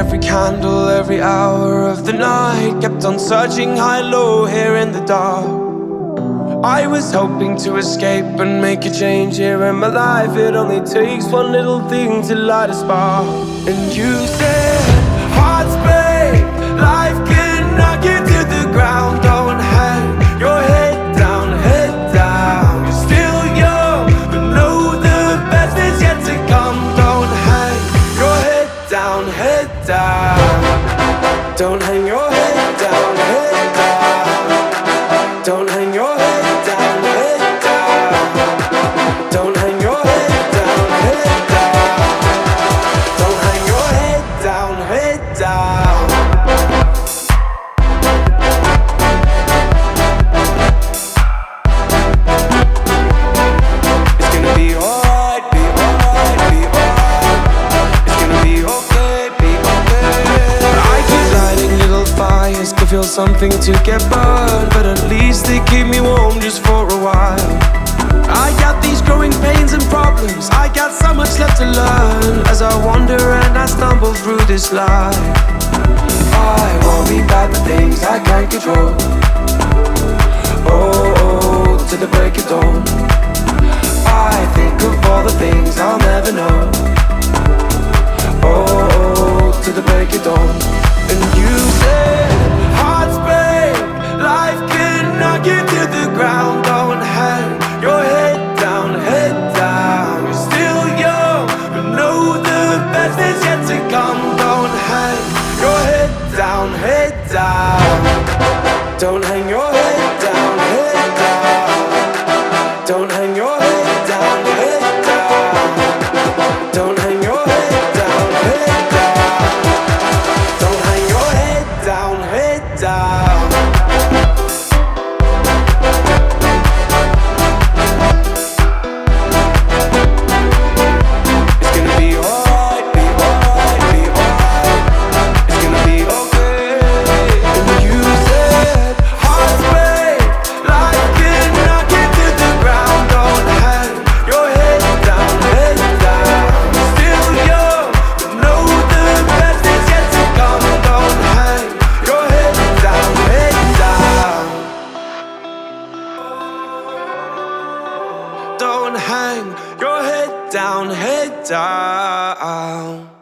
every candle, every hour of the night. Kept on searching high, low, here in the dark. I was hoping to escape and make a change here in my life. It only takes one little thing to light a spark. And you said, Hearts break, life can head down. Don't hang your head down, head down. Feel something to get burned, but at least they keep me warm just for a while. I got these growing pains and problems. I got so much left to learn as I wander and I stumble through this life. I worry about the things I can't control. down. Don't hang your head down, head down. Don't hang your head down, head down. Don't hang your head down, head down. Don't hang your head down, head down. hang your head down, head down.